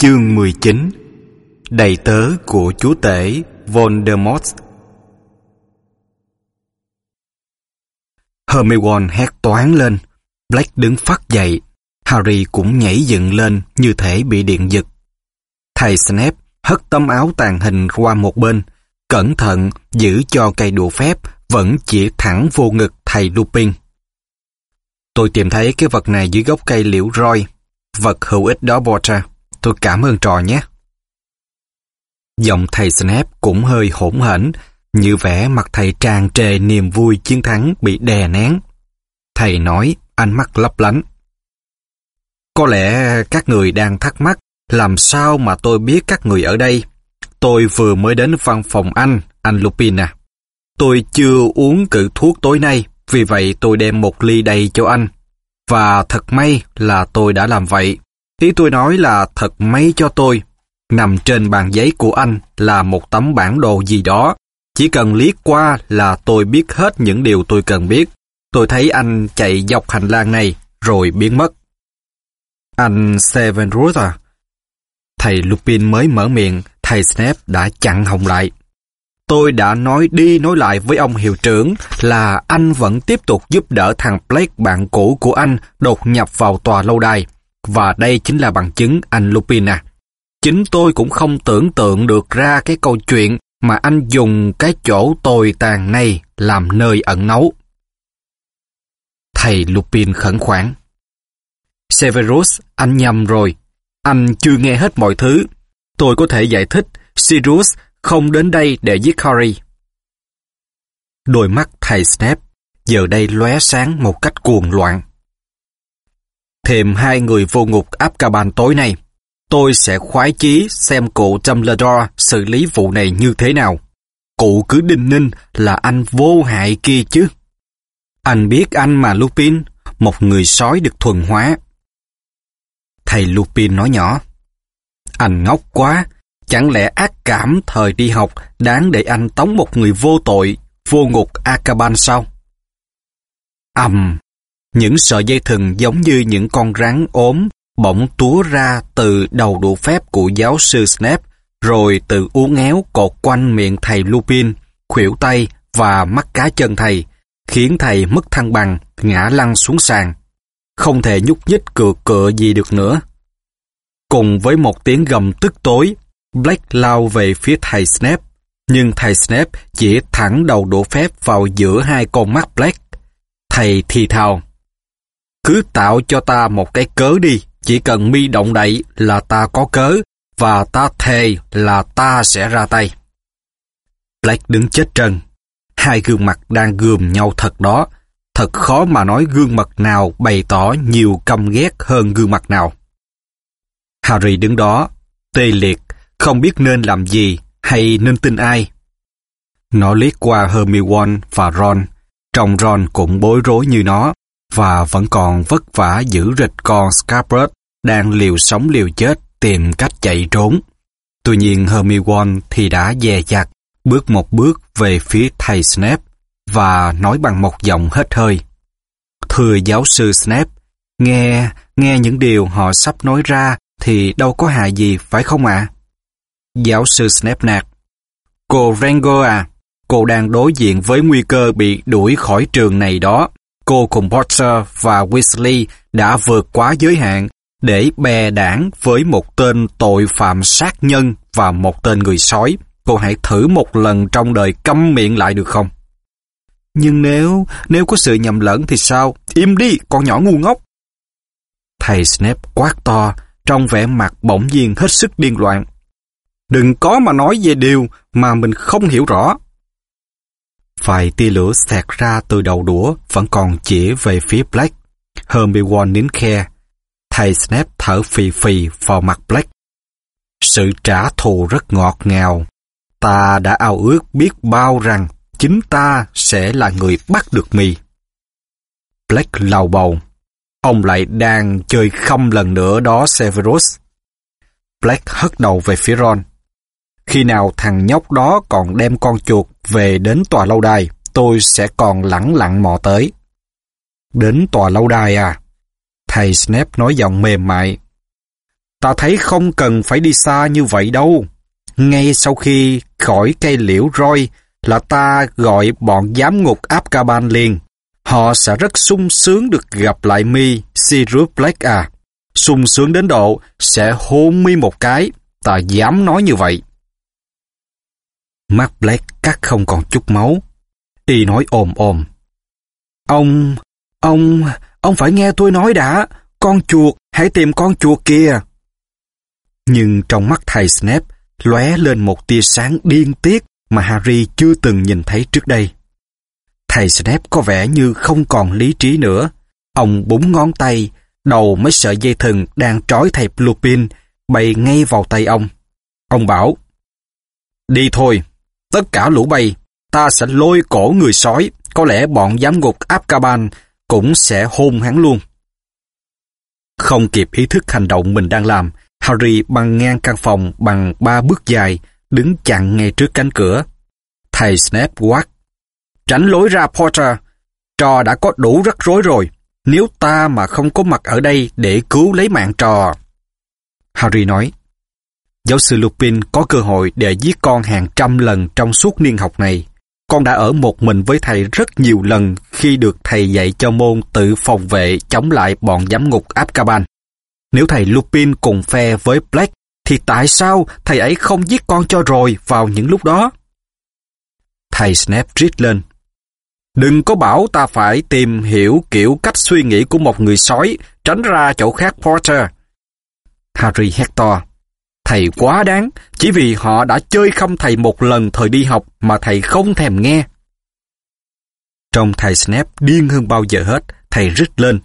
Chương 19 Đầy tớ của chúa tể Voldemort Hermione hét toán lên. Black đứng phát dậy. Harry cũng nhảy dựng lên như thể bị điện giật. Thầy Snape hất tấm áo tàn hình qua một bên, cẩn thận giữ cho cây đũa phép vẫn chỉ thẳng vô ngực thầy Lupin. Tôi tìm thấy cái vật này dưới gốc cây liễu roi. Vật hữu ích đó Potter. Tôi cảm ơn trò nhé. Giọng thầy Snape cũng hơi hỗn hển, như vẻ mặt thầy tràn trề niềm vui chiến thắng bị đè nén. Thầy nói, ánh mắt lấp lánh. Có lẽ các người đang thắc mắc làm sao mà tôi biết các người ở đây. Tôi vừa mới đến văn phòng anh, anh Lupin à. Tôi chưa uống cự thuốc tối nay, vì vậy tôi đem một ly đầy cho anh. Và thật may là tôi đã làm vậy. Ý tôi nói là thật may cho tôi. Nằm trên bàn giấy của anh là một tấm bản đồ gì đó. Chỉ cần liếc qua là tôi biết hết những điều tôi cần biết. Tôi thấy anh chạy dọc hành lang này rồi biến mất. Anh Severus à? Thầy Lupin mới mở miệng, thầy Snape đã chặn hồng lại. Tôi đã nói đi nói lại với ông hiệu trưởng là anh vẫn tiếp tục giúp đỡ thằng Blake bạn cũ của anh đột nhập vào tòa lâu đài. Và đây chính là bằng chứng anh Lupin à. Chính tôi cũng không tưởng tượng được ra cái câu chuyện mà anh dùng cái chỗ tồi tàn này làm nơi ẩn náu. Thầy Lupin khẩn khoản. Severus, anh nhầm rồi. Anh chưa nghe hết mọi thứ. Tôi có thể giải thích Sirius không đến đây để giết Harry. Đôi mắt thầy Snape giờ đây lóe sáng một cách cuồng loạn. Thêm hai người vô ngục Azkaban tối nay, tôi sẽ khoái chí xem cụ Dumbledore xử lý vụ này như thế nào. Cụ cứ đinh ninh là anh vô hại kia chứ. Anh biết anh mà Lupin, một người sói được thuần hóa. Thầy Lupin nói nhỏ. Anh ngốc quá, chẳng lẽ ác cảm thời đi học đáng để anh tống một người vô tội, vô ngục Akaban sao? ầm, những sợi dây thừng giống như những con rắn ốm bỗng túa ra từ đầu đũa phép của giáo sư Snape, rồi từ uốn éo cột quanh miệng thầy Lupin, khuỷu tay và mắt cá chân thầy, khiến thầy mất thăng bằng, ngã lăn xuống sàn. Không thể nhúc nhích cựa cựa gì được nữa. Cùng với một tiếng gầm tức tối, Black lao về phía thầy Snape, nhưng thầy Snape chỉ thẳng đầu đũa phép vào giữa hai con mắt Black. Thầy thì thào, cứ tạo cho ta một cái cớ đi, chỉ cần mi động đậy là ta có cớ, và ta thề là ta sẽ ra tay. Black đứng chết trân, hai gương mặt đang gườm nhau thật đó, thật khó mà nói gương mặt nào bày tỏ nhiều căm ghét hơn gương mặt nào. Harry đứng đó, tê liệt, không biết nên làm gì hay nên tin ai. Nó liếc qua Hermione và Ron, trong Ron cũng bối rối như nó, và vẫn còn vất vả giữ rịch con Scarborough đang liều sống liều chết tìm cách chạy trốn. Tuy nhiên Hermione thì đã dè dặt, bước một bước về phía thầy Snape và nói bằng một giọng hết hơi. Thưa giáo sư Snape, nghe, nghe những điều họ sắp nói ra thì đâu có hại gì phải không ạ? Giáo sư Snape nạt. Cô Rango à, cô đang đối diện với nguy cơ bị đuổi khỏi trường này đó. Cô cùng Potter và Weasley đã vượt quá giới hạn để bè đảng với một tên tội phạm sát nhân và một tên người sói. Cô hãy thử một lần trong đời câm miệng lại được không? Nhưng nếu, nếu có sự nhầm lẫn thì sao? Im đi, con nhỏ ngu ngốc! Thầy Snape quát to, trong vẻ mặt bỗng nhiên hết sức điên loạn. Đừng có mà nói về điều mà mình không hiểu rõ. Vài tia lửa xẹt ra từ đầu đũa vẫn còn chỉ về phía Black. Hermione nín khe. Thầy Snape thở phì phì vào mặt Black. Sự trả thù rất ngọt ngào. Ta đã ao ước biết bao rằng chính ta sẽ là người bắt được mì. Black lầu bầu. Ông lại đang chơi không lần nữa đó, Severus. Black hất đầu về phía Ron. Khi nào thằng nhóc đó còn đem con chuột về đến tòa lâu đài, tôi sẽ còn lẳng lặng mò tới. Đến tòa lâu đài à? Thầy Snape nói giọng mềm mại. Ta thấy không cần phải đi xa như vậy đâu. Ngay sau khi khỏi cây liễu roi là ta gọi bọn giám ngục Apkaban liền. Họ sẽ rất sung sướng được gặp lại mi Sirius Black à. Sung sướng đến độ sẽ hôn mi một cái. Ta dám nói như vậy. Mắt Black cắt không còn chút máu. Y nói ồm ồm. Ông, ông, ông phải nghe tôi nói đã. Con chuột, hãy tìm con chuột kìa. Nhưng trong mắt thầy Snape lóe lên một tia sáng điên tiết mà Harry chưa từng nhìn thấy trước đây. Thầy Snape có vẻ như không còn lý trí nữa. Ông búng ngón tay, đầu mấy sợi dây thừng đang trói thầy Lupin bay ngay vào tay ông. Ông bảo, Đi thôi, tất cả lũ bay, ta sẽ lôi cổ người sói, có lẽ bọn giám ngục Apkaban cũng sẽ hôn hắn luôn. Không kịp ý thức hành động mình đang làm, Harry băng ngang căn phòng bằng ba bước dài, đứng chặn ngay trước cánh cửa. Thầy Snape quát. Tránh lối ra Potter, trò đã có đủ rắc rối rồi, nếu ta mà không có mặt ở đây để cứu lấy mạng trò. Harry nói, Giáo sư Lupin có cơ hội để giết con hàng trăm lần trong suốt niên học này. Con đã ở một mình với thầy rất nhiều lần khi được thầy dạy cho môn tự phòng vệ chống lại bọn giám ngục Azkaban. Nếu thầy Lupin cùng phe với Black, thì tại sao thầy ấy không giết con cho rồi vào những lúc đó? Thầy Snape rít lên. Đừng có bảo ta phải tìm hiểu kiểu cách suy nghĩ của một người sói, tránh ra chỗ khác Potter. Harry hét to. Thầy quá đáng, chỉ vì họ đã chơi khăm thầy một lần thời đi học mà thầy không thèm nghe. Trong thầy Snape điên hơn bao giờ hết, thầy rít lên.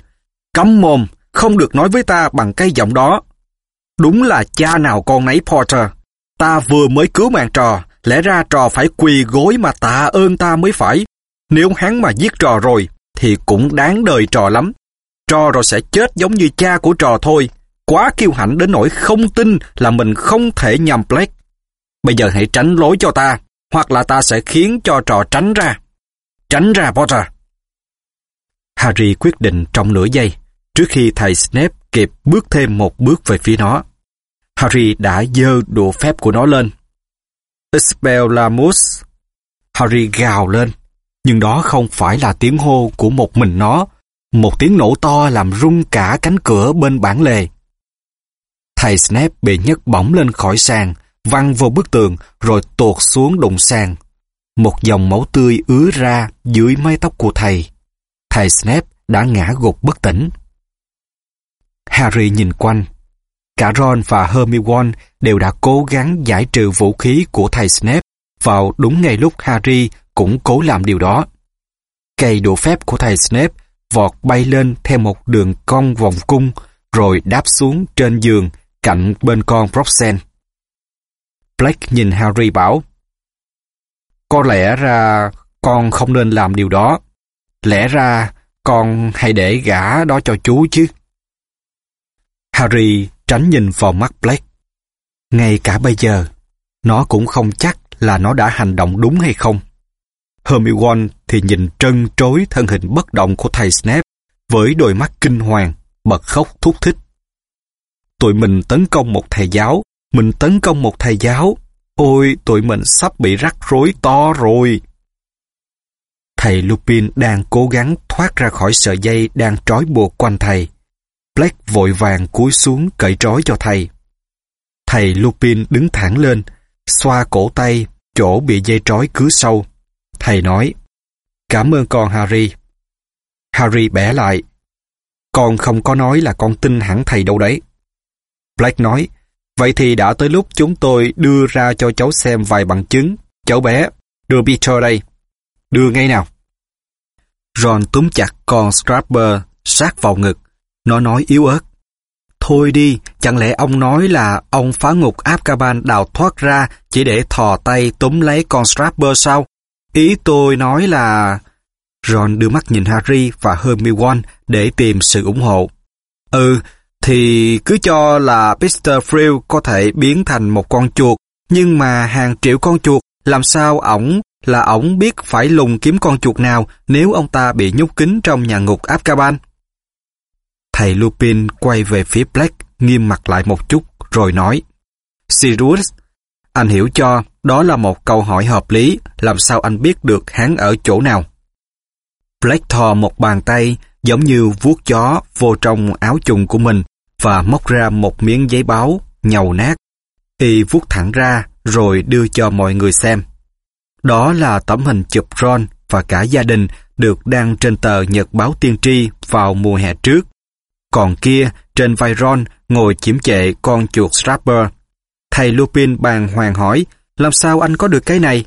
Cấm mồm, không được nói với ta bằng cái giọng đó. Đúng là cha nào con nấy Potter. Ta vừa mới cứu mạng trò, lẽ ra trò phải quỳ gối mà tạ ơn ta mới phải. Nếu hắn mà giết trò rồi, thì cũng đáng đời trò lắm. Trò rồi sẽ chết giống như cha của trò thôi. Quá kiêu hãnh đến nỗi không tin là mình không thể nhầm Blake. Bây giờ hãy tránh lối cho ta, hoặc là ta sẽ khiến cho trò tránh ra. Tránh ra Potter. Harry quyết định trong nửa giây. Trước khi thầy Snape kịp bước thêm một bước về phía nó, Harry đã dơ đũa phép của nó lên. Expelliarmus! Harry gào lên, nhưng đó không phải là tiếng hô của một mình nó, một tiếng nổ to làm rung cả cánh cửa bên bản lề. Thầy Snape bị nhấc bổng lên khỏi sàn, văng vô bức tường rồi tuột xuống đụng sàn. Một dòng máu tươi ứa ra dưới mái tóc của thầy. Thầy Snape đã ngã gục bất tỉnh. Harry nhìn quanh. Cả Ron và Hermione đều đã cố gắng giải trừ vũ khí của thầy Snape vào đúng ngay lúc Harry cũng cố làm điều đó. Cây đũa phép của thầy Snape vọt bay lên theo một đường cong vòng cung rồi đáp xuống trên giường cạnh bên con Roxanne. Blake nhìn Harry bảo Có lẽ ra con không nên làm điều đó. Lẽ ra con hãy để gã đó cho chú chứ. Harry tránh nhìn vào mắt Blake. Ngay cả bây giờ, nó cũng không chắc là nó đã hành động đúng hay không. Hermione thì nhìn trân trối thân hình bất động của thầy Snape với đôi mắt kinh hoàng, bật khóc thúc thích. Tụi mình tấn công một thầy giáo, mình tấn công một thầy giáo. Ôi, tụi mình sắp bị rắc rối to rồi. Thầy Lupin đang cố gắng thoát ra khỏi sợi dây đang trói buộc quanh thầy. Black vội vàng cúi xuống cởi trói cho thầy. Thầy Lupin đứng thẳng lên, xoa cổ tay, chỗ bị dây trói cứ sâu. Thầy nói, cảm ơn con Harry. Harry bẻ lại, con không có nói là con tin hẳn thầy đâu đấy. Black nói, vậy thì đã tới lúc chúng tôi đưa ra cho cháu xem vài bằng chứng. Cháu bé, đưa Peter đây. Đưa ngay nào. Ron túm chặt con Strapper sát vào ngực. Nó nói yếu ớt. Thôi đi, chẳng lẽ ông nói là ông phá ngục Azkaban đào thoát ra chỉ để thò tay túm lấy con Strapper sao? Ý tôi nói là... Ron đưa mắt nhìn Harry và Hermione để tìm sự ủng hộ. Ừ, thì cứ cho là Mr. Frill có thể biến thành một con chuột, nhưng mà hàng triệu con chuột, làm sao ổng là ổng biết phải lùng kiếm con chuột nào nếu ông ta bị nhốt kín trong nhà ngục Azkaban? Thầy Lupin quay về phía Black, nghiêm mặt lại một chút, rồi nói. Sirius, anh hiểu cho, đó là một câu hỏi hợp lý, làm sao anh biết được hắn ở chỗ nào? Black thò một bàn tay, giống như vuốt chó vô trong áo chùng của mình và móc ra một miếng giấy báo, nhầu nát. Y vuốt thẳng ra, rồi đưa cho mọi người xem. Đó là tấm hình chụp Ron và cả gia đình được đăng trên tờ Nhật báo Tiên tri vào mùa hè trước. Còn kia, trên vai Ron ngồi chiếm chệ con chuột Strapper. Thầy Lupin bàn hoàng hỏi, làm sao anh có được cái này?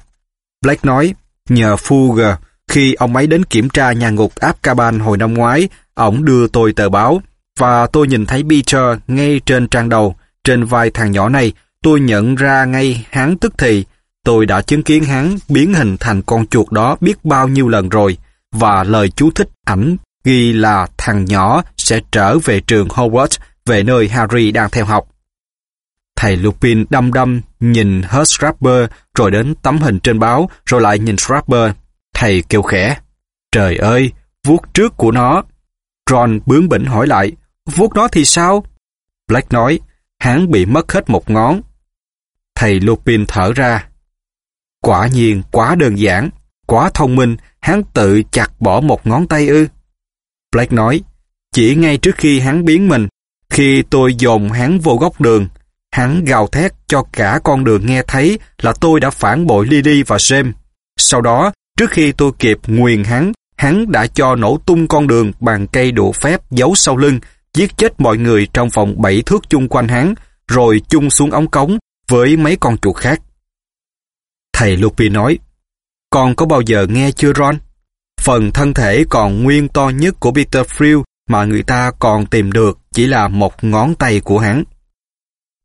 Blake nói, nhờ Fugger, khi ông ấy đến kiểm tra nhà ngục Azkaban hồi năm ngoái, ổng đưa tôi tờ báo, và tôi nhìn thấy Peter ngay trên trang đầu, trên vai thằng nhỏ này, tôi nhận ra ngay hắn tức thì, tôi đã chứng kiến hắn biến hình thành con chuột đó biết bao nhiêu lần rồi, và lời chú thích ảnh ghi là thằng nhỏ sẽ trở về trường Hogwarts, về nơi Harry đang theo học. Thầy Lupin đăm đăm nhìn hết Scrapper rồi đến tấm hình trên báo rồi lại nhìn Scrapper. Thầy kêu khẽ. Trời ơi, vuốt trước của nó. Ron bướng bỉnh hỏi lại. Vuốt nó thì sao? Black nói. Hắn bị mất hết một ngón. Thầy Lupin thở ra. Quả nhiên quá đơn giản, quá thông minh, hắn tự chặt bỏ một ngón tay ư. Blake nói, chỉ ngay trước khi hắn biến mình, khi tôi dồn hắn vô góc đường, hắn gào thét cho cả con đường nghe thấy là tôi đã phản bội Lily và James. Sau đó, trước khi tôi kịp nguyền hắn, hắn đã cho nổ tung con đường bằng cây đũa phép giấu sau lưng, giết chết mọi người trong vòng bảy thước chung quanh hắn, rồi chung xuống ống cống với mấy con chuột khác. Thầy Lupi nói, con có bao giờ nghe chưa Ron? Phần thân thể còn nguyên to nhất của Peter Frill mà người ta còn tìm được chỉ là một ngón tay của hắn.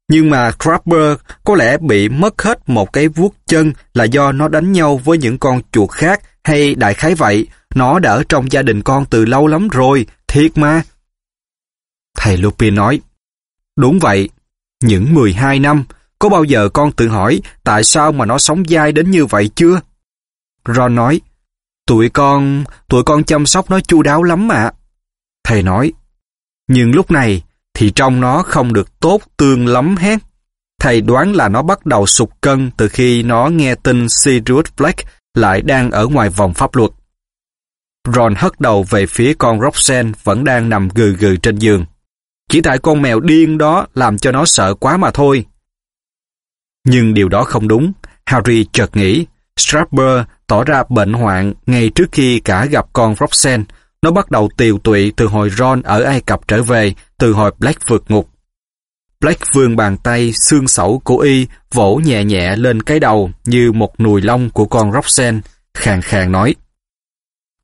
Nhưng mà Crabber có lẽ bị mất hết một cái vuốt chân là do nó đánh nhau với những con chuột khác hay đại khái vậy, nó đã ở trong gia đình con từ lâu lắm rồi, thiệt mà. Thầy Lupin nói, đúng vậy, những 12 năm, có bao giờ con tự hỏi tại sao mà nó sống dai đến như vậy chưa? Ron nói, tụi con, tụi con chăm sóc nó chu đáo lắm ạ. Thầy nói, nhưng lúc này thì trong nó không được tốt tương lắm hết. Thầy đoán là nó bắt đầu sụt cân từ khi nó nghe tin Sirius Black lại đang ở ngoài vòng pháp luật. Ron hất đầu về phía con Roxanne vẫn đang nằm gừ gừ trên giường. Chỉ tại con mèo điên đó làm cho nó sợ quá mà thôi. Nhưng điều đó không đúng. Harry chợt nghĩ, Strapper tỏ ra bệnh hoạn ngay trước khi cả gặp con Roxanne. Nó bắt đầu tiều tụy từ hồi Ron ở Ai Cập trở về, từ hồi Black vượt ngục. Black vươn bàn tay xương sẩu của y vỗ nhẹ nhẹ lên cái đầu như một nùi lông của con Roxanne, khàn khàn nói.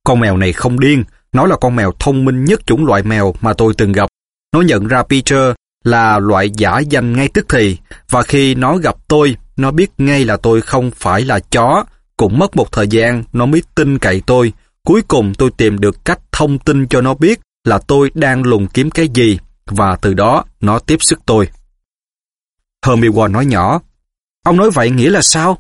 Con mèo này không điên, nó là con mèo thông minh nhất chủng loại mèo mà tôi từng gặp. Nó nhận ra Peter là loại giả danh ngay tức thì, và khi nó gặp tôi, nó biết ngay là tôi không phải là chó, cũng mất một thời gian nó mới tin cậy tôi. Cuối cùng tôi tìm được cách thông tin cho nó biết là tôi đang lùng kiếm cái gì, và từ đó nó tiếp sức tôi. Hermione nói nhỏ, ông nói vậy nghĩa là sao?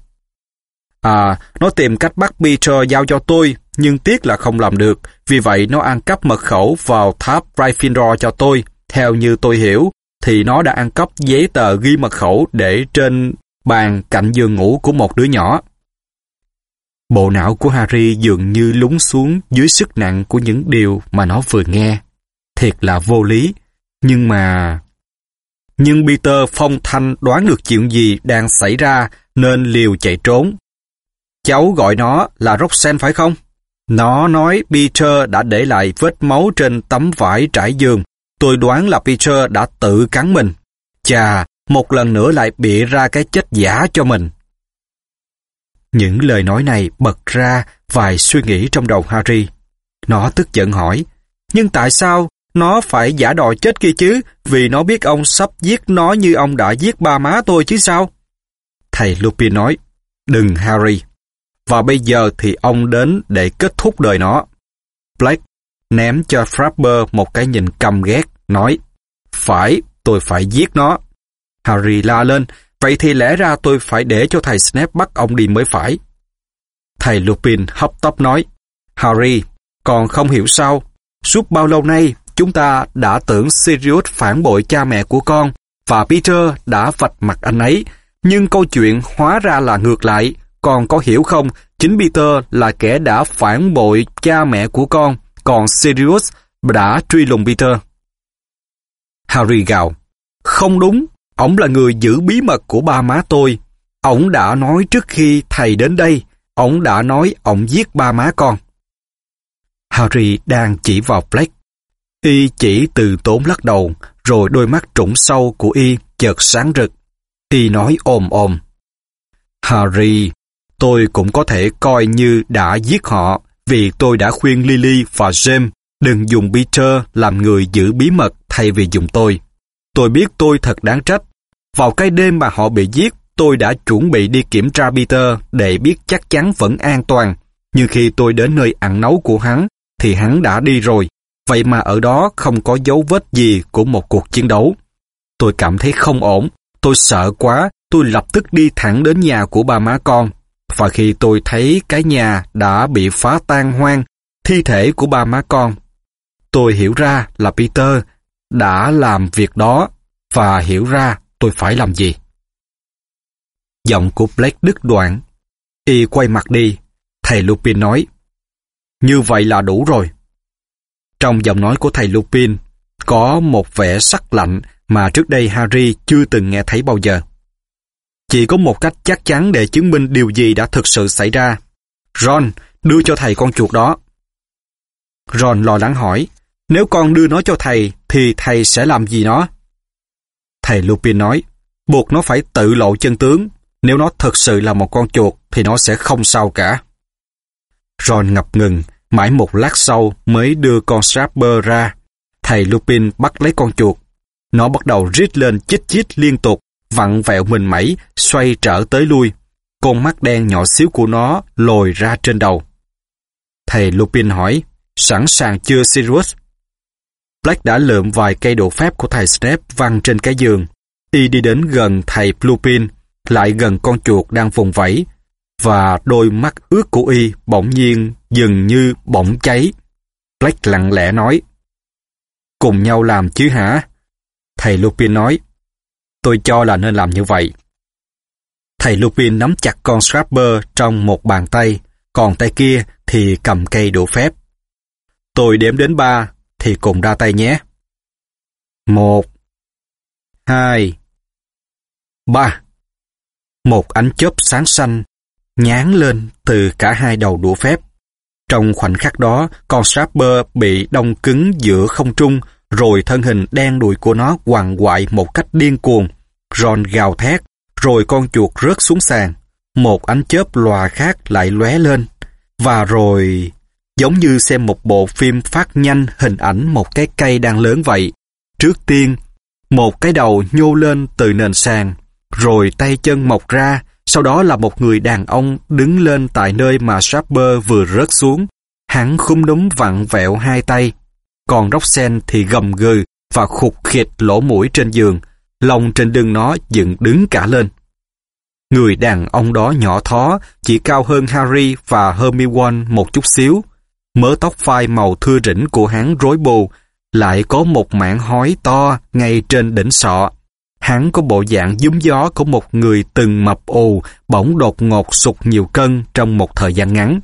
À, nó tìm cách bắt Peter giao cho tôi, nhưng tiếc là không làm được, vì vậy nó ăn cắp mật khẩu vào tháp Gryffindor cho tôi. Theo như tôi hiểu, thì nó đã ăn cắp giấy tờ ghi mật khẩu để trên bàn cạnh giường ngủ của một đứa nhỏ. Bộ não của Harry dường như lún xuống dưới sức nặng của những điều mà nó vừa nghe. Thiệt là vô lý. Nhưng mà... Nhưng Peter phong thanh đoán được chuyện gì đang xảy ra nên liều chạy trốn. Cháu gọi nó là Roxanne phải không? Nó nói Peter đã để lại vết máu trên tấm vải trải giường Tôi đoán là Peter đã tự cắn mình. Chà, một lần nữa lại bịa ra cái chết giả cho mình. Những lời nói này bật ra vài suy nghĩ trong đầu Harry. Nó tức giận hỏi, nhưng tại sao nó phải giả đòi chết kia chứ, vì nó biết ông sắp giết nó như ông đã giết ba má tôi chứ sao? Thầy Lupin nói, đừng Harry. Và bây giờ thì ông đến để kết thúc đời nó. Blake ném cho Frapper một cái nhìn căm ghét, nói, phải, tôi phải giết nó. Harry la lên, vậy thì lẽ ra tôi phải để cho thầy Snape bắt ông đi mới phải. Thầy Lupin hấp tấp nói, Harry, còn không hiểu sao, suốt bao lâu nay, chúng ta đã tưởng Sirius phản bội cha mẹ của con và Peter đã vạch mặt anh ấy. Nhưng câu chuyện hóa ra là ngược lại. Con có hiểu không, chính Peter là kẻ đã phản bội cha mẹ của con, còn Sirius đã truy lùng Peter. Harry gào, không đúng, ông là người giữ bí mật của ba má tôi. Ông đã nói trước khi thầy đến đây, ông đã nói ông giết ba má con. Harry đang chỉ vào Black Y chỉ từ tốn lắc đầu, rồi đôi mắt trũng sâu của Y chợt sáng rực. Y nói ồm ồm. Harry, tôi cũng có thể coi như đã giết họ vì tôi đã khuyên Lily và James đừng dùng Peter làm người giữ bí mật thay vì dùng tôi. Tôi biết tôi thật đáng trách. Vào cái đêm mà họ bị giết, tôi đã chuẩn bị đi kiểm tra Peter để biết chắc chắn vẫn an toàn. Nhưng khi tôi đến nơi ăn nấu của hắn, thì hắn đã đi rồi. Vậy mà ở đó không có dấu vết gì của một cuộc chiến đấu. Tôi cảm thấy không ổn. Tôi sợ quá, tôi lập tức đi thẳng đến nhà của ba má con. Và khi tôi thấy cái nhà đã bị phá tan hoang, thi thể của ba má con, tôi hiểu ra là Peter đã làm việc đó và hiểu ra tôi phải làm gì. Giọng của Blake đứt đoạn. Y quay mặt đi. Thầy Lupin nói, như vậy là đủ rồi. Trong giọng nói của thầy Lupin có một vẻ sắc lạnh mà trước đây Harry chưa từng nghe thấy bao giờ. Chỉ có một cách chắc chắn để chứng minh điều gì đã thực sự xảy ra. Ron, đưa cho thầy con chuột đó. Ron lo lắng hỏi, nếu con đưa nó cho thầy, thì thầy sẽ làm gì nó? Thầy Lupin nói, buộc nó phải tự lộ chân tướng. Nếu nó thực sự là một con chuột, thì nó sẽ không sao cả. Ron ngập ngừng, mãi một lát sau mới đưa con Strapper ra. Thầy Lupin bắt lấy con chuột. Nó bắt đầu rít lên chích chích liên tục, vặn vẹo mình mẩy, xoay trở tới lui. Con mắt đen nhỏ xíu của nó lồi ra trên đầu. Thầy Lupin hỏi, sẵn sàng chưa Sirius? Black đã lượm vài cây độ phép của thầy Snape văng trên cái giường. Y đi đến gần thầy Lupin, lại gần con chuột đang vùng vẫy, và đôi mắt ướt của y bỗng nhiên dường như bỗng cháy. Black lặng lẽ nói, Cùng nhau làm chứ hả? Thầy Lupin nói, tôi cho là nên làm như vậy. Thầy Lupin nắm chặt con Scrapper trong một bàn tay, còn tay kia thì cầm cây đũa phép. Tôi đếm đến ba, thì cùng ra tay nhé. Một, hai, ba. Một ánh chớp sáng xanh nhán lên từ cả hai đầu đũa phép. Trong khoảnh khắc đó, con Scrapper bị đông cứng giữa không trung, rồi thân hình đen đùi của nó quằn quại một cách điên cuồng. Ron gào thét, rồi con chuột rớt xuống sàn. Một ánh chớp lòa khác lại lóe lên. Và rồi... Giống như xem một bộ phim phát nhanh hình ảnh một cái cây đang lớn vậy. Trước tiên, một cái đầu nhô lên từ nền sàn, rồi tay chân mọc ra, sau đó là một người đàn ông đứng lên tại nơi mà Sharper vừa rớt xuống. Hắn khung núm vặn vẹo hai tay, còn Roxanne thì gầm gừ và khục khịt lỗ mũi trên giường, lông trên lưng nó dựng đứng cả lên. Người đàn ông đó nhỏ thó, chỉ cao hơn Harry và Hermione một chút xíu. Mớ tóc phai màu thưa rỉnh của hắn rối bù, lại có một mảng hói to ngay trên đỉnh sọ. Hắn có bộ dạng dúm gió của một người từng mập ù, bỗng đột ngột sụt nhiều cân trong một thời gian ngắn.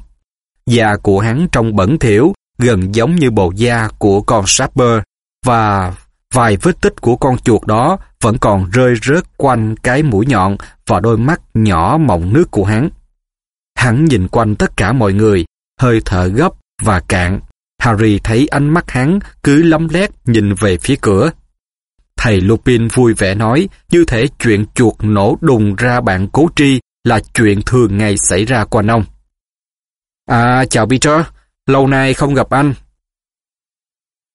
già của hắn trông bẩn thỉu, gần giống như bộ da của con Sapper, và vài vết tích của con chuột đó vẫn còn rơi rớt quanh cái mũi nhọn và đôi mắt nhỏ mọng nước của hắn. Hắn nhìn quanh tất cả mọi người, hơi thở gấp và cạn. Harry thấy ánh mắt hắn cứ lấm lét nhìn về phía cửa. Thầy Lupin vui vẻ nói, như thể chuyện chuột nổ đùng ra bạn cố tri là chuyện thường ngày xảy ra quanh ông. À, chào Peter, lâu nay không gặp anh.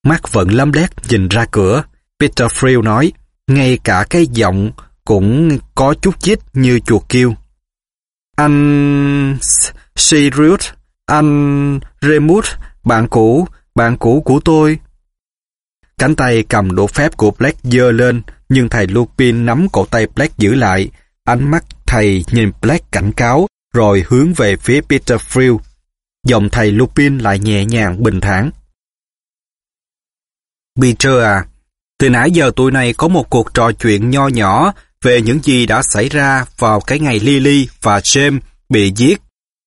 Mắt vẫn lấm lét nhìn ra cửa, Peter Friel nói, ngay cả cái giọng cũng có chút chít như chuột kêu. Anh... Sirius, anh Remus, bạn cũ, bạn cũ của tôi. Cánh tay cầm đũa phép của Black dơ lên, nhưng thầy Lupin nắm cổ tay Black giữ lại. Ánh mắt thầy nhìn Black cảnh cáo, rồi hướng về phía Peter Friel Dòng thầy Lupin lại nhẹ nhàng bình thản. Peter à, từ nãy giờ tụi này có một cuộc trò chuyện nho nhỏ về những gì đã xảy ra vào cái ngày Lily và James bị giết.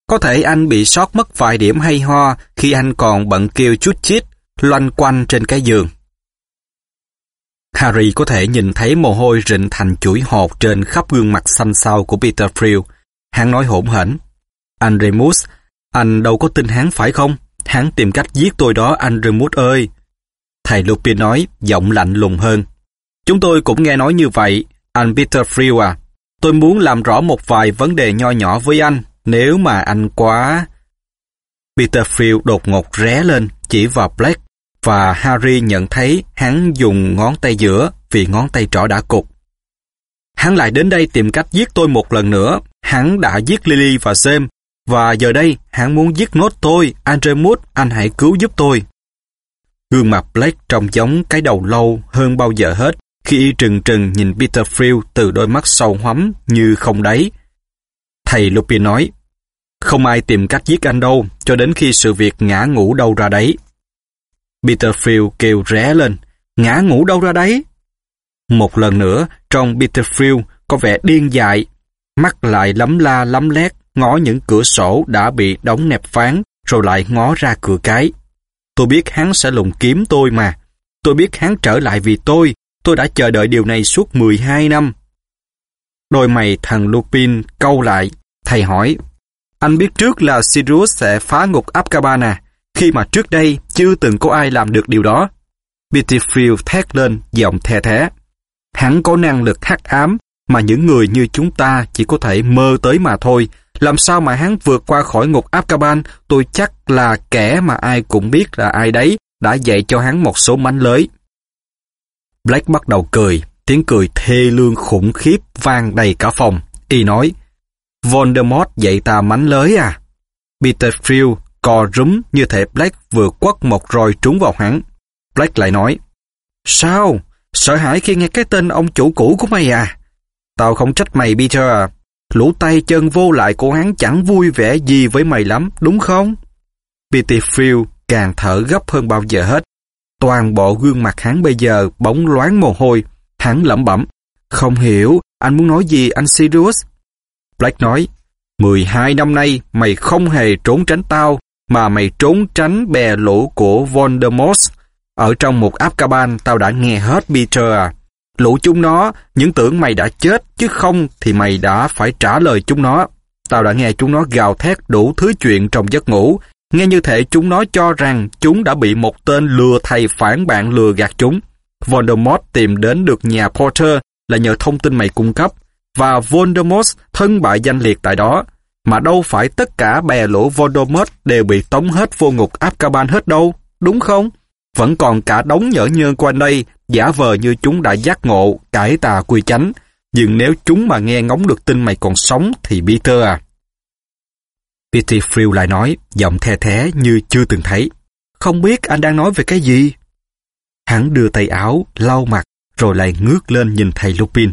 Có thể anh bị sót mất vài điểm hay ho khi anh còn bận kêu chút chít, loanh quanh trên cái giường. Harry có thể nhìn thấy mồ hôi rịn thành chuỗi hột trên khắp gương mặt xanh xao của Peter Friel. Hắn nói hỗn hển. Anh Remus, anh đâu có tin hắn phải không? Hắn tìm cách giết tôi đó anh Remus ơi. Thầy Lupin nói, giọng lạnh lùng hơn. Chúng tôi cũng nghe nói như vậy, anh Peter Friel à. Tôi muốn làm rõ một vài vấn đề nho nhỏ với anh, nếu mà anh quá... Peter Friel đột ngột ré lên, chỉ vào Black, và Harry nhận thấy hắn dùng ngón tay giữa vì ngón tay trỏ đã cục. Hắn lại đến đây tìm cách giết tôi một lần nữa. Hắn đã giết Lily và James, và giờ đây hắn muốn giết nốt tôi. Andremus, anh hãy cứu giúp tôi. Gương mặt Blake trông giống cái đầu lâu hơn bao giờ hết khi y trừng trừng nhìn Peter Friel từ đôi mắt sâu hoắm như không đáy. Thầy Lupin nói, không ai tìm cách giết anh đâu cho đến khi sự việc ngã ngủ đâu ra đấy. Peter Friel kêu ré lên, ngã ngủ đâu ra đấy? Một lần nữa, trong Peter Friel có vẻ điên dại, mắt lại lấm la lấm lét, ngó những cửa sổ đã bị đóng nẹp phán, rồi lại ngó ra cửa cái. Tôi biết hắn sẽ lùng kiếm tôi mà. Tôi biết hắn trở lại vì tôi. Tôi đã chờ đợi điều này suốt 12 năm. Đôi mày thằng Lupin câu lại. Thầy hỏi, anh biết trước là Sirius sẽ phá ngục apkabana à? khi mà trước đây chưa từng có ai làm được điều đó. Bitterfield thét lên, giọng the thế. Hắn có năng lực hắc ám mà những người như chúng ta chỉ có thể mơ tới mà thôi, làm sao mà hắn vượt qua khỏi ngục Azkaban, tôi chắc là kẻ mà ai cũng biết là ai đấy, đã dạy cho hắn một số mánh lới. Black bắt đầu cười, tiếng cười thê lương khủng khiếp vang đầy cả phòng. Y nói, Voldemort dạy ta mánh lới à? Peter Friel co rúm như thể Black vừa quất một roi trúng vào hắn. Black lại nói, Sao? Sợ hãi khi nghe cái tên ông chủ cũ của mày à? Tao không trách mày Peter à. Lũ tay chân vô lại của hắn chẳng vui vẻ gì với mày lắm, đúng không? Peter càng thở gấp hơn bao giờ hết. Toàn bộ gương mặt hắn bây giờ bóng loáng mồ hôi. Hắn lẩm bẩm. Không hiểu, anh muốn nói gì anh Sirius? Black nói, 12 năm nay mày không hề trốn tránh tao, mà mày trốn tránh bè lũ của Voldemort. Ở trong một Azkaban tao đã nghe hết Peter à. Lũ chúng nó, những tưởng mày đã chết, chứ không thì mày đã phải trả lời chúng nó. Tao đã nghe chúng nó gào thét đủ thứ chuyện trong giấc ngủ, nghe như thể chúng nó cho rằng chúng đã bị một tên lừa thầy phản bạn lừa gạt chúng. Voldemort tìm đến được nhà Potter là nhờ thông tin mày cung cấp, và Voldemort thân bại danh liệt tại đó. Mà đâu phải tất cả bè lũ Voldemort đều bị tống hết vô ngục Azkaban hết đâu, đúng không? Vẫn còn cả đống nhỡ nhơ quanh đây giả vờ như chúng đã giác ngộ, cải tà quy chánh. Nhưng nếu chúng mà nghe ngóng được tin mày còn sống thì Peter à. Peter Friel lại nói, giọng the thế như chưa từng thấy. Không biết anh đang nói về cái gì? Hắn đưa tay áo, lau mặt, rồi lại ngước lên nhìn thầy Lupin.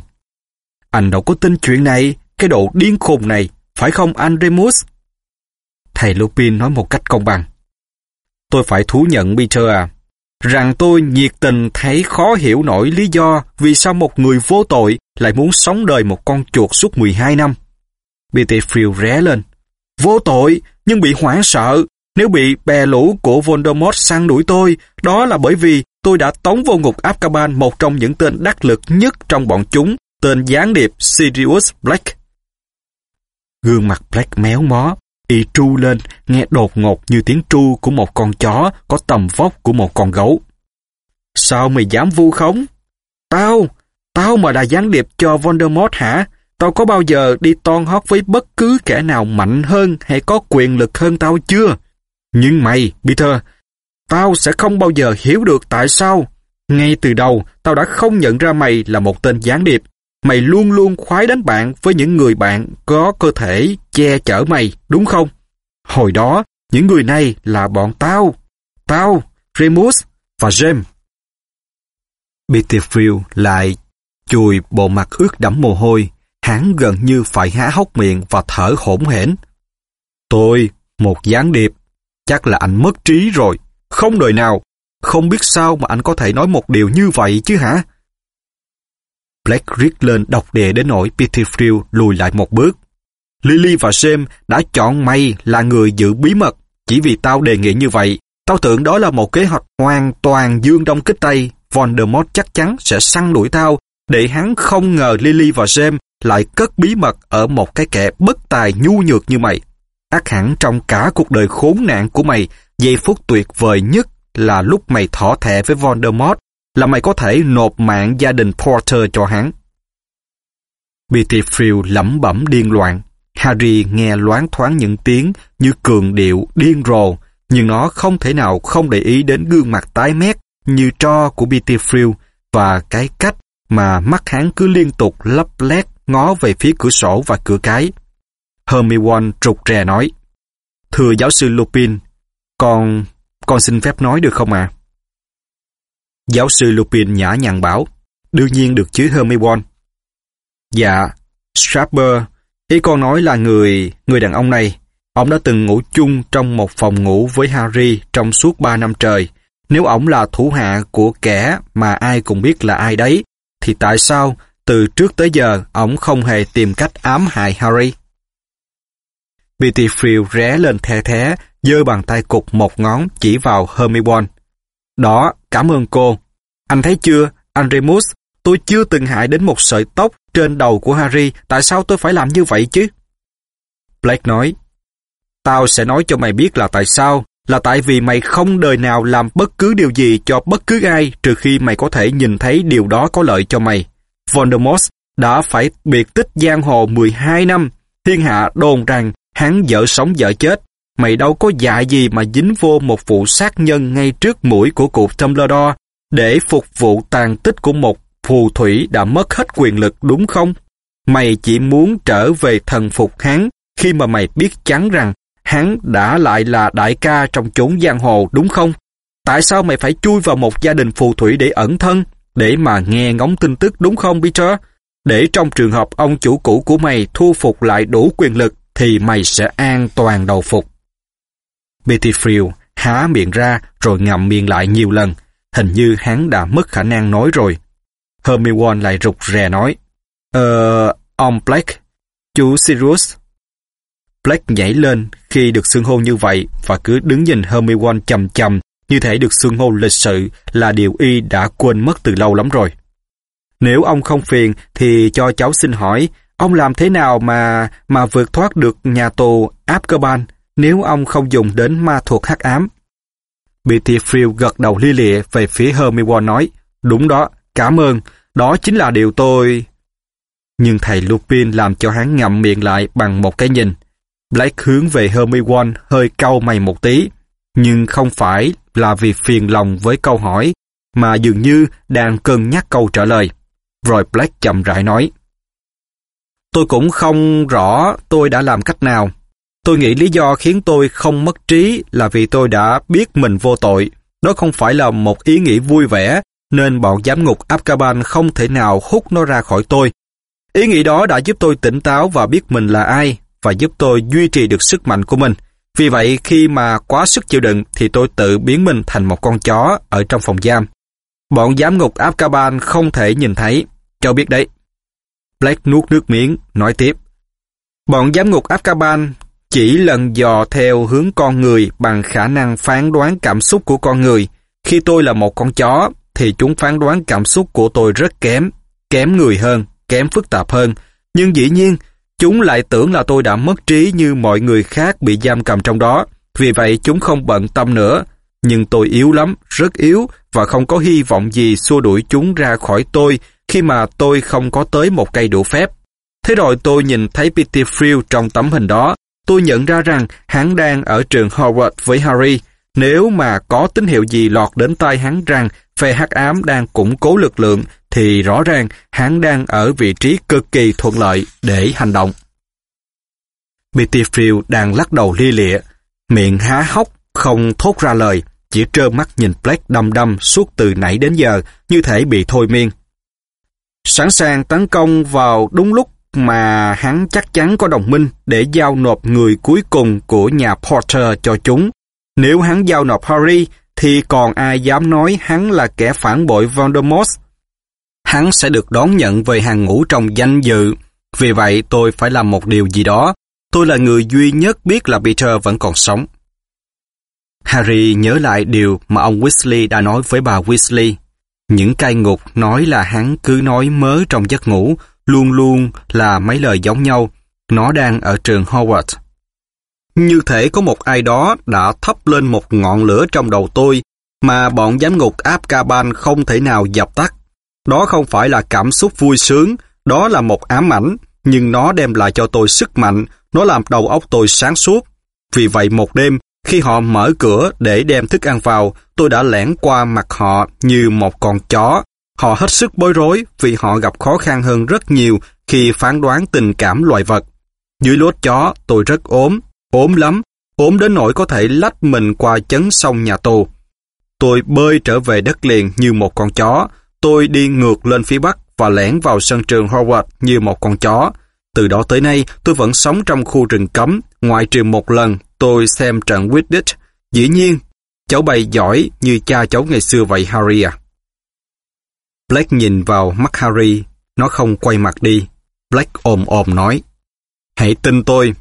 Anh đâu có tin chuyện này, cái độ điên khùng này, phải không anh Remus? Thầy Lupin nói một cách công bằng. Tôi phải thú nhận Peter à, rằng tôi nhiệt tình thấy khó hiểu nổi lý do vì sao một người vô tội lại muốn sống đời một con chuột suốt 12 năm. Bitterfield ré lên. Vô tội, nhưng bị hoảng sợ. Nếu bị bè lũ của Voldemort săn đuổi tôi, đó là bởi vì tôi đã tống vô ngục Azkaban một trong những tên đắc lực nhất trong bọn chúng, tên gián điệp Sirius Black. Gương mặt Black méo mó, y tru lên, nghe đột ngột như tiếng tru của một con chó có tầm vóc của một con gấu. Sao mày dám vu khống? Tao, tao mà là gián điệp cho Voldemort hả? Tao có bao giờ đi ton hót với bất cứ kẻ nào mạnh hơn hay có quyền lực hơn tao chưa? Nhưng mày, Peter, tao sẽ không bao giờ hiểu được tại sao. Ngay từ đầu, tao đã không nhận ra mày là một tên gián điệp. Mày luôn luôn khoái đánh bạn với những người bạn có cơ thể che chở mày, đúng không? Hồi đó, những người này là bọn tao. Tao, Remus và James. Bitterfield lại chùi bộ mặt ướt đẫm mồ hôi, hắn gần như phải há hốc miệng và thở hổn hển. Tôi, một gián điệp, chắc là anh mất trí rồi, không đời nào. Không biết sao mà anh có thể nói một điều như vậy chứ hả? Black riết lên độc địa đến nỗi Peterfield lùi lại một bước. Lily và James đã chọn mày là người giữ bí mật. Chỉ vì tao đề nghị như vậy, tao tưởng đó là một kế hoạch hoàn toàn dương đông kích tây. Voldemort chắc chắn sẽ săn đuổi tao để hắn không ngờ Lily và James lại cất bí mật ở một cái kẻ bất tài nhu nhược như mày. Ác hẳn trong cả cuộc đời khốn nạn của mày, giây phút tuyệt vời nhất là lúc mày thỏ thẻ với Voldemort là mày có thể nộp mạng gia đình Porter cho hắn. Bitterfield lẩm bẩm điên loạn. Harry nghe loáng thoáng những tiếng như cường điệu, điên rồ, nhưng nó không thể nào không để ý đến gương mặt tái mét như tro của Bitterfield và cái cách mà mắt hắn cứ liên tục lấp lét ngó về phía cửa sổ và cửa cái. Hermione trục rè nói, Thưa giáo sư Lupin, con, con xin phép nói được không ạ? À? Giáo sư Lupin nhã nhặn bảo, đương nhiên được chứ Hermione. Dạ, Strapper, ý con nói là người, người đàn ông này, ông đã từng ngủ chung trong một phòng ngủ với Harry trong suốt ba năm trời. Nếu ông là thủ hạ của kẻ mà ai cũng biết là ai đấy, thì tại sao từ trước tới giờ ông không hề tìm cách ám hại Harry? Bittyfield ré lên the thế, giơ bàn tay cục một ngón chỉ vào Hermione. Đó, cảm ơn cô. Anh thấy chưa, anh Remus, tôi chưa từng hại đến một sợi tóc trên đầu của Harry, tại sao tôi phải làm như vậy chứ? Blake nói, Tao sẽ nói cho mày biết là tại sao, là tại vì mày không đời nào làm bất cứ điều gì cho bất cứ ai trừ khi mày có thể nhìn thấy điều đó có lợi cho mày. Voldemort đã phải biệt tích giang hồ 12 năm, thiên hạ đồn rằng hắn vợ sống vợ chết. Mày đâu có dạ gì mà dính vô một vụ sát nhân ngay trước mũi của cụ Dumbledore để phục vụ tàn tích của một phù thủy đã mất hết quyền lực đúng không? Mày chỉ muốn trở về thần phục hắn khi mà mày biết chắn rằng hắn đã lại là đại ca trong chốn giang hồ đúng không? Tại sao mày phải chui vào một gia đình phù thủy để ẩn thân, để mà nghe ngóng tin tức đúng không Peter? Để trong trường hợp ông chủ cũ của mày thu phục lại đủ quyền lực thì mày sẽ an toàn đầu phục. Bettyfield há miệng ra rồi ngậm miệng lại nhiều lần. Hình như hắn đã mất khả năng nói rồi. Hermione lại rụt rè nói. Ờ, ông Blake, chú Sirius. Blake nhảy lên khi được xưng hô như vậy và cứ đứng nhìn Hermione chầm chầm như thể được xưng hô lịch sự là điều y đã quên mất từ lâu lắm rồi. Nếu ông không phiền thì cho cháu xin hỏi ông làm thế nào mà mà vượt thoát được nhà tù Azkaban nếu ông không dùng đến ma thuật hắc ám? Bitterfield gật đầu lia lịa về phía Hermione nói Đúng đó, cảm ơn, đó chính là điều tôi... Nhưng thầy Lupin làm cho hắn ngậm miệng lại bằng một cái nhìn. Blake hướng về Hermione hơi cau mày một tí, nhưng không phải là vì phiền lòng với câu hỏi, mà dường như đang cân nhắc câu trả lời. Rồi Blake chậm rãi nói. Tôi cũng không rõ tôi đã làm cách nào. Tôi nghĩ lý do khiến tôi không mất trí là vì tôi đã biết mình vô tội. Đó không phải là một ý nghĩ vui vẻ, nên bọn giám ngục Azkaban không thể nào hút nó ra khỏi tôi. Ý nghĩ đó đã giúp tôi tỉnh táo và biết mình là ai, và giúp tôi duy trì được sức mạnh của mình. Vì vậy, khi mà quá sức chịu đựng thì tôi tự biến mình thành một con chó ở trong phòng giam. Bọn giám ngục Azkaban không thể nhìn thấy, cho biết đấy. black nuốt nước miếng, nói tiếp. Bọn giám ngục Azkaban chỉ lần dò theo hướng con người bằng khả năng phán đoán cảm xúc của con người. Khi tôi là một con chó, thì chúng phán đoán cảm xúc của tôi rất kém, kém người hơn, kém phức tạp hơn. Nhưng dĩ nhiên, chúng lại tưởng là tôi đã mất trí như mọi người khác bị giam cầm trong đó. Vì vậy chúng không bận tâm nữa. Nhưng tôi yếu lắm, rất yếu và không có hy vọng gì xua đuổi chúng ra khỏi tôi khi mà tôi không có tới một cây đũa phép. Thế rồi tôi nhìn thấy Peter Friel trong tấm hình đó tôi nhận ra rằng hắn đang ở trường Howard với Harry. Nếu mà có tín hiệu gì lọt đến tai hắn rằng phe hắc ám đang củng cố lực lượng, thì rõ ràng hắn đang ở vị trí cực kỳ thuận lợi để hành động. Bitterfield đang lắc đầu lia lịa, miệng há hốc, không thốt ra lời, chỉ trơ mắt nhìn Black đăm đăm suốt từ nãy đến giờ, như thể bị thôi miên. Sẵn sàng tấn công vào đúng lúc mà hắn chắc chắn có đồng minh để giao nộp người cuối cùng của nhà Porter cho chúng. Nếu hắn giao nộp Harry, thì còn ai dám nói hắn là kẻ phản bội Voldemort. Hắn sẽ được đón nhận về hàng ngũ trong danh dự. Vì vậy tôi phải làm một điều gì đó. Tôi là người duy nhất biết là Peter vẫn còn sống. Harry nhớ lại điều mà ông Weasley đã nói với bà Weasley. Những cai ngục nói là hắn cứ nói mớ trong giấc ngủ, luôn luôn là mấy lời giống nhau. Nó đang ở trường Howard. Như thể có một ai đó đã thắp lên một ngọn lửa trong đầu tôi mà bọn giám ngục Azkaban không thể nào dập tắt. Đó không phải là cảm xúc vui sướng, đó là một ám ảnh, nhưng nó đem lại cho tôi sức mạnh, nó làm đầu óc tôi sáng suốt. Vì vậy một đêm, khi họ mở cửa để đem thức ăn vào, tôi đã lẻn qua mặt họ như một con chó. Họ hết sức bối rối vì họ gặp khó khăn hơn rất nhiều khi phán đoán tình cảm loài vật. Dưới lốt chó, tôi rất ốm, ốm lắm, ốm đến nỗi có thể lách mình qua chấn sông nhà tù. Tôi bơi trở về đất liền như một con chó, tôi đi ngược lên phía bắc và lẻn vào sân trường Howard như một con chó. Từ đó tới nay, tôi vẫn sống trong khu rừng cấm, ngoại trừ một lần tôi xem trận Quidditch. Dĩ nhiên, cháu bày giỏi như cha cháu ngày xưa vậy Harry à. Black nhìn vào mắt Harry, nó không quay mặt đi. Black ồm ồm nói, Hãy tin tôi,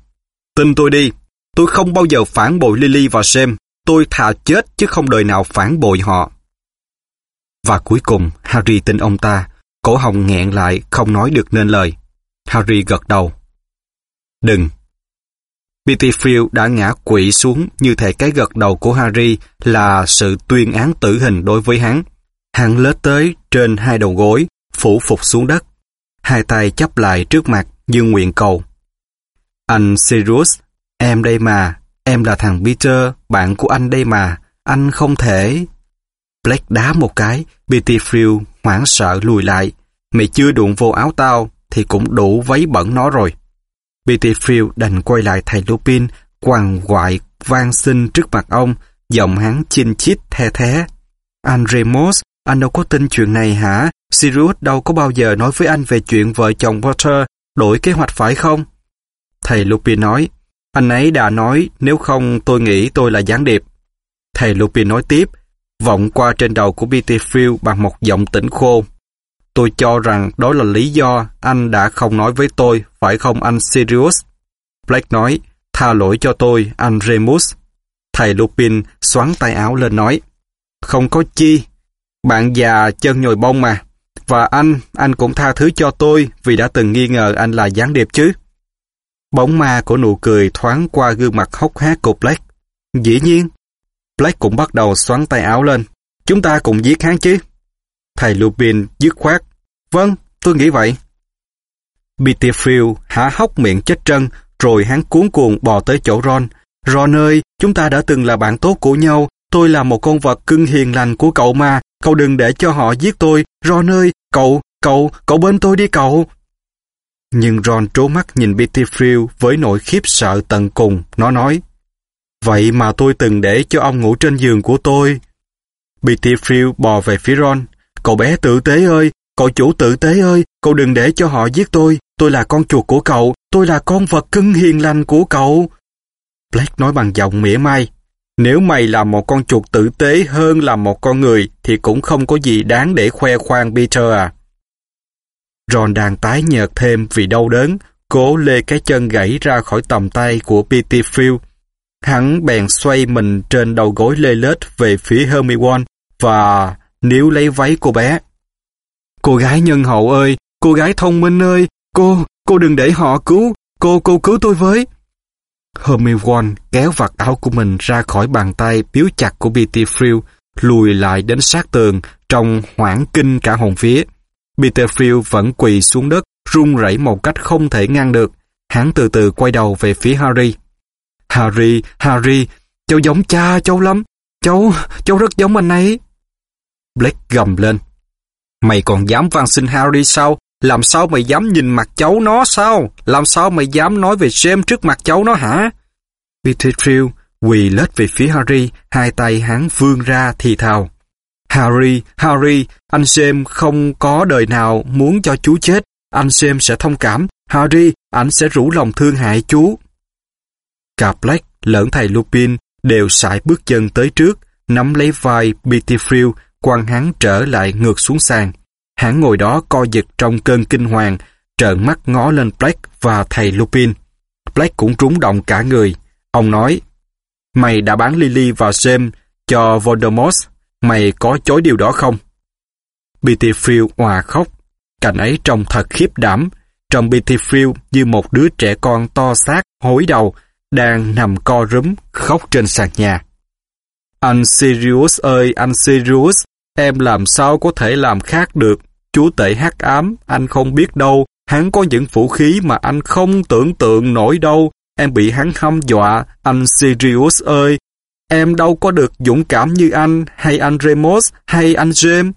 tin tôi đi, tôi không bao giờ phản bội Lily và Sam, tôi thà chết chứ không đời nào phản bội họ. Và cuối cùng, Harry tin ông ta, cổ họng nghẹn lại, không nói được nên lời. Harry gật đầu. Đừng. Peterfield đã ngã quỵ xuống như thể cái gật đầu của Harry là sự tuyên án tử hình đối với hắn. Hắn lết tới trên hai đầu gối, phủ phục xuống đất. Hai tay chắp lại trước mặt như nguyện cầu. Anh Sirius, em đây mà, em là thằng Peter, bạn của anh đây mà, anh không thể... Blake đá một cái, Peterfield hoảng sợ lùi lại. Mày chưa đụng vô áo tao, thì cũng đủ váy bẩn nó rồi. Peterfield đành quay lại thầy Lupin, quằn quại vang xin trước mặt ông, giọng hắn chinh chít the thế. andremos anh đâu có tin chuyện này hả? Sirius đâu có bao giờ nói với anh về chuyện vợ chồng Potter đổi kế hoạch phải không? Thầy Lupin nói, anh ấy đã nói nếu không tôi nghĩ tôi là gián điệp. Thầy Lupin nói tiếp, vọng qua trên đầu của Peterfield bằng một giọng tỉnh khô. Tôi cho rằng đó là lý do anh đã không nói với tôi, phải không anh Sirius? Blake nói, tha lỗi cho tôi, anh Remus. Thầy Lupin xoắn tay áo lên nói, không có chi, bạn già chân nhồi bông mà. Và anh, anh cũng tha thứ cho tôi vì đã từng nghi ngờ anh là gián điệp chứ. Bóng ma của nụ cười thoáng qua gương mặt hốc hác của black Dĩ nhiên, black cũng bắt đầu xoắn tay áo lên. Chúng ta cùng giết hắn chứ. Thầy Lupin dứt khoát. Vâng, tôi nghĩ vậy. Bitterfield há hốc miệng chết trân, rồi hắn cuốn cuồng bò tới chỗ Ron. Ron ơi, chúng ta đã từng là bạn tốt của nhau. Tôi là một con vật cưng hiền lành của cậu mà. Cậu đừng để cho họ giết tôi. Ron ơi, cậu, cậu, cậu bên tôi đi cậu. Nhưng Ron trố mắt nhìn Peterfield với nỗi khiếp sợ tận cùng. Nó nói, Vậy mà tôi từng để cho ông ngủ trên giường của tôi. Peterfield bò về phía Ron. Cậu bé tử tế ơi, cậu chủ tử tế ơi, cậu đừng để cho họ giết tôi. Tôi là con chuột của cậu, tôi là con vật cưng hiền lành của cậu. Blake nói bằng giọng mỉa mai. Nếu mày là một con chuột tử tế hơn là một con người thì cũng không có gì đáng để khoe khoang Peter à. Ron đang tái nhợt thêm vì đau đớn, cố lê cái chân gãy ra khỏi tầm tay của Peterfield. Hắn bèn xoay mình trên đầu gối lê lết về phía Hermione và níu lấy váy cô bé. Cô gái nhân hậu ơi, cô gái thông minh ơi, cô, cô đừng để họ cứu, cô, cô cứu tôi với. Hermione kéo vạt áo của mình ra khỏi bàn tay biếu chặt của Peterfield, lùi lại đến sát tường trong hoảng kinh cả hồn phía. Peterfield vẫn quỳ xuống đất, run rẩy một cách không thể ngăn được. Hắn từ từ quay đầu về phía Harry. Harry, Harry, cháu giống cha cháu lắm. Cháu, cháu rất giống anh ấy. Blake gầm lên. Mày còn dám van xin Harry sao? Làm sao mày dám nhìn mặt cháu nó sao? Làm sao mày dám nói về James trước mặt cháu nó hả? Peterfield quỳ lết về phía Harry, hai tay hắn vươn ra thì thào. Harry, Harry, anh James không có đời nào muốn cho chú chết. Anh James sẽ thông cảm. Harry, anh sẽ rủ lòng thương hại chú. Cả Black lẫn thầy Lupin đều sải bước chân tới trước, nắm lấy vai Bitterfield, quăng hắn trở lại ngược xuống sàn. Hắn ngồi đó co giật trong cơn kinh hoàng, trợn mắt ngó lên Black và thầy Lupin. Black cũng trúng động cả người. Ông nói, Mày đã bán Lily và James cho Voldemort, mày có chối điều đó không? Bitterfield hòa khóc. Cảnh ấy trông thật khiếp đảm. Trong Bitterfield như một đứa trẻ con to xác, hối đầu, đang nằm co rúm, khóc trên sàn nhà. Anh Sirius ơi, anh Sirius, em làm sao có thể làm khác được? Chúa tể hắc ám, anh không biết đâu, hắn có những vũ khí mà anh không tưởng tượng nổi đâu. Em bị hắn hăm dọa, anh Sirius ơi. Em đâu có được dũng cảm như anh, hay anh Remus, hay anh James.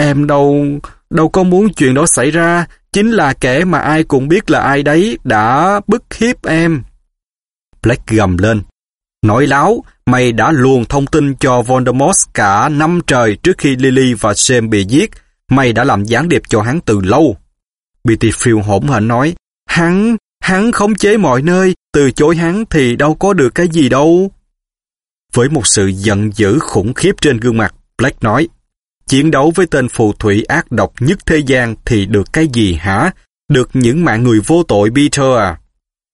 Em đâu, đâu có muốn chuyện đó xảy ra. Chính là kẻ mà ai cũng biết là ai đấy đã bức hiếp em. Black gầm lên. Nói láo, mày đã luồn thông tin cho Voldemort cả năm trời trước khi Lily và James bị giết. Mày đã làm gián điệp cho hắn từ lâu. Bitterfield hỗn hển nói, hắn, hắn khống chế mọi nơi, từ chối hắn thì đâu có được cái gì đâu. Với một sự giận dữ khủng khiếp trên gương mặt, Black nói, chiến đấu với tên phù thủy ác độc nhất thế gian thì được cái gì hả? Được những mạng người vô tội Peter à?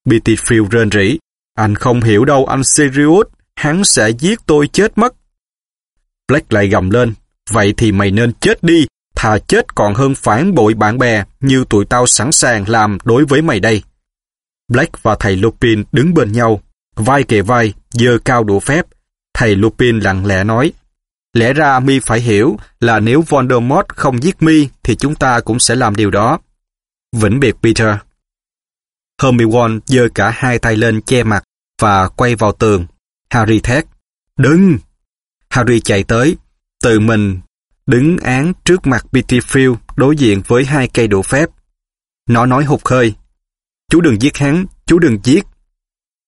Bitterfield rên rỉ, anh không hiểu đâu anh Sirius, hắn sẽ giết tôi chết mất. Black lại gầm lên, vậy thì mày nên chết đi, thà chết còn hơn phản bội bạn bè như tụi tao sẵn sàng làm đối với mày đây. Black và thầy Lupin đứng bên nhau, vai kề vai, dơ cao đũa phép. Thầy Lupin lặng lẽ nói, lẽ ra mi phải hiểu là nếu Voldemort không giết mi thì chúng ta cũng sẽ làm điều đó. Vĩnh biệt Peter. Hermione giơ cả hai tay lên che mặt và quay vào tường. Harry thét, đừng! Harry chạy tới, tự mình đứng án trước mặt Bitterfield đối diện với hai cây đũa phép. Nó nói hụt hơi. Chú đừng giết hắn, chú đừng giết.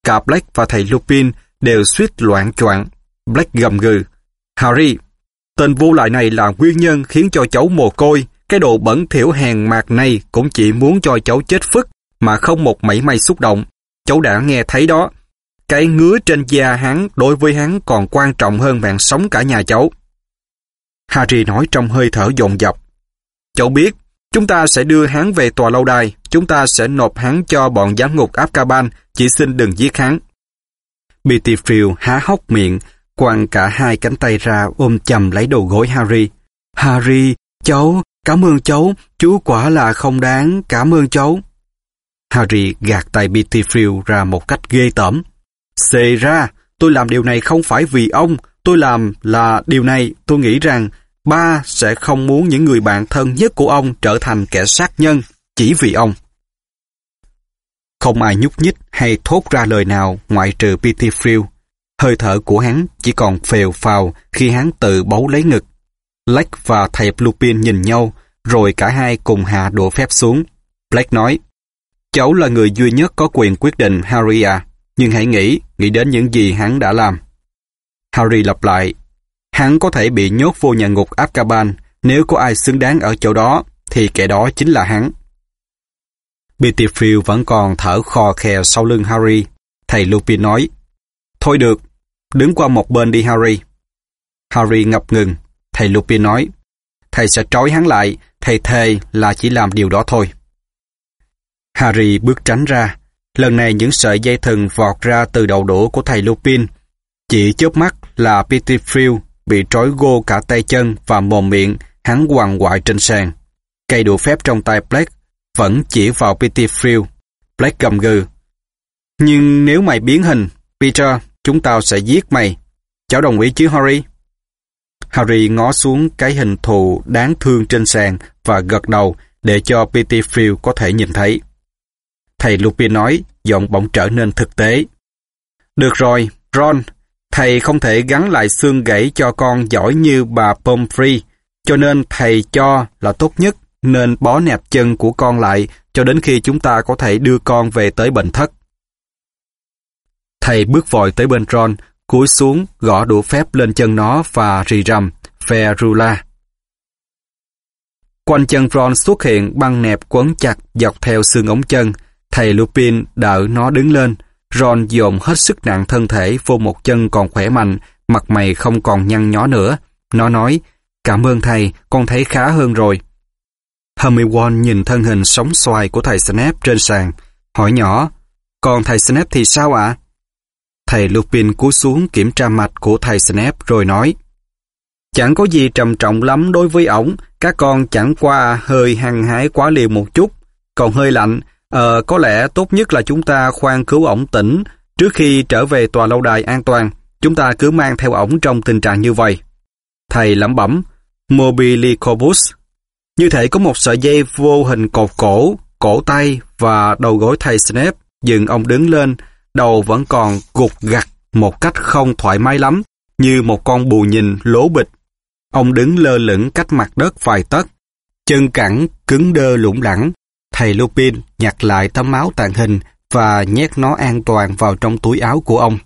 Cả Black và thầy Lupin đều suýt loạn choạng. Black gầm gừ. Harry, tên vô lại này là nguyên nhân khiến cho cháu mồ côi. Cái đồ bẩn thiểu hèn mạc này cũng chỉ muốn cho cháu chết phức mà không một mảy may xúc động. Cháu đã nghe thấy đó. Cái ngứa trên da hắn đối với hắn còn quan trọng hơn mạng sống cả nhà cháu. Harry nói trong hơi thở dồn dập. Cháu biết, chúng ta sẽ đưa hắn về tòa lâu đài, chúng ta sẽ nộp hắn cho bọn giám ngục Azkaban, chỉ xin đừng giết hắn. Bitterfield há hốc miệng, quăng cả hai cánh tay ra ôm chầm lấy đầu gối Harry. Harry, cháu, cảm ơn cháu, chú quả là không đáng, cảm ơn cháu. Harry gạt tay Bitterfield ra một cách ghê tởm. Xề ra, tôi làm điều này không phải vì ông, tôi làm là điều này tôi nghĩ rằng ba sẽ không muốn những người bạn thân nhất của ông trở thành kẻ sát nhân chỉ vì ông. Không ai nhúc nhích hay thốt ra lời nào ngoại trừ Pettigrew. Hơi thở của hắn chỉ còn phèo phào khi hắn tự bấu lấy ngực. Black và thầy Lupin nhìn nhau, rồi cả hai cùng hạ độ phép xuống. Black nói, Cháu là người duy nhất có quyền quyết định Harry à, nhưng hãy nghĩ, nghĩ đến những gì hắn đã làm. Harry lặp lại, hắn có thể bị nhốt vô nhà ngục Azkaban, nếu có ai xứng đáng ở chỗ đó, thì kẻ đó chính là hắn. Bitterfield vẫn còn thở khò khè sau lưng Harry. Thầy Lupin nói, Thôi được, đứng qua một bên đi Harry. Harry ngập ngừng. Thầy Lupin nói, Thầy sẽ trói hắn lại, thầy thề là chỉ làm điều đó thôi. Harry bước tránh ra. Lần này những sợi dây thừng vọt ra từ đầu đũa của thầy Lupin. Chỉ chớp mắt là Pettigrew bị trói gô cả tay chân và mồm miệng, hắn quằn quại trên sàn. Cây đũa phép trong tay Black vẫn chỉ vào Pettigrew. Black gầm gừ. Nhưng nếu mày biến hình, Peter, chúng tao sẽ giết mày. Cháu đồng ý chứ Harry? Harry ngó xuống cái hình thù đáng thương trên sàn và gật đầu để cho Pettigrew có thể nhìn thấy. Thầy Lupin nói, giọng bỗng trở nên thực tế. Được rồi, Ron, thầy không thể gắn lại xương gãy cho con giỏi như bà Pomfrey, cho nên thầy cho là tốt nhất nên bó nẹp chân của con lại cho đến khi chúng ta có thể đưa con về tới bệnh thất. Thầy bước vội tới bên Ron, cúi xuống, gõ đũa phép lên chân nó và rì rầm, Ferula. Quanh chân Ron xuất hiện băng nẹp quấn chặt dọc theo xương ống chân, Thầy Lupin đỡ nó đứng lên. Ron dồn hết sức nặng thân thể vô một chân còn khỏe mạnh Mặt mày không còn nhăn nhó nữa. Nó nói, cảm ơn thầy, con thấy khá hơn rồi. Hermione nhìn thân hình sóng xoài của thầy Snape trên sàn, hỏi nhỏ, còn thầy Snape thì sao ạ? Thầy Lupin cúi xuống kiểm tra mạch của thầy Snape rồi nói, Chẳng có gì trầm trọng lắm đối với ổng, các con chẳng qua hơi hăng hái quá liều một chút, còn hơi lạnh, ờ, có lẽ tốt nhất là chúng ta khoan cứu ổng tỉnh trước khi trở về tòa lâu đài an toàn. Chúng ta cứ mang theo ổng trong tình trạng như vậy. Thầy lẩm bẩm, Mobilicobus. Như thể có một sợi dây vô hình cột cổ, cổ tay và đầu gối thầy Snape dừng ông đứng lên, đầu vẫn còn gục gặt một cách không thoải mái lắm, như một con bù nhìn lố bịch. Ông đứng lơ lửng cách mặt đất vài tấc, chân cẳng cứng đơ lủng lẳng. Thầy Lupin nhặt lại tấm máu tàn hình và nhét nó an toàn vào trong túi áo của ông.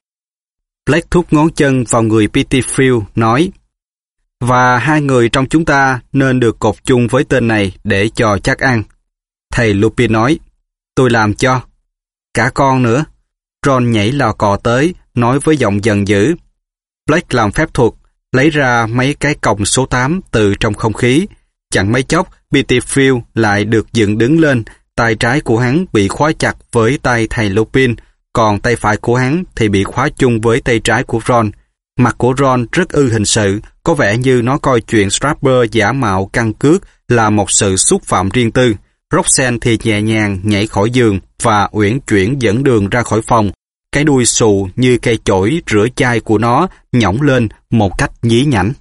Blake thúc ngón chân vào người Pettigrew, nói Và hai người trong chúng ta nên được cột chung với tên này để cho chắc ăn. Thầy Lupin nói, tôi làm cho. Cả con nữa. Ron nhảy lò cò tới, nói với giọng dần dữ. Blake làm phép thuật, lấy ra mấy cái còng số 8 từ trong không khí. Chẳng mấy chốc, Pettigrew lại được dựng đứng lên, tay trái của hắn bị khóa chặt với tay thầy Lupin, còn tay phải của hắn thì bị khóa chung với tay trái của Ron. Mặt của Ron rất ư hình sự, có vẻ như nó coi chuyện Strapper giả mạo căn cước là một sự xúc phạm riêng tư. Roxanne thì nhẹ nhàng nhảy khỏi giường và uyển chuyển dẫn đường ra khỏi phòng. Cái đuôi xù như cây chổi rửa chai của nó nhõng lên một cách nhí nhảnh.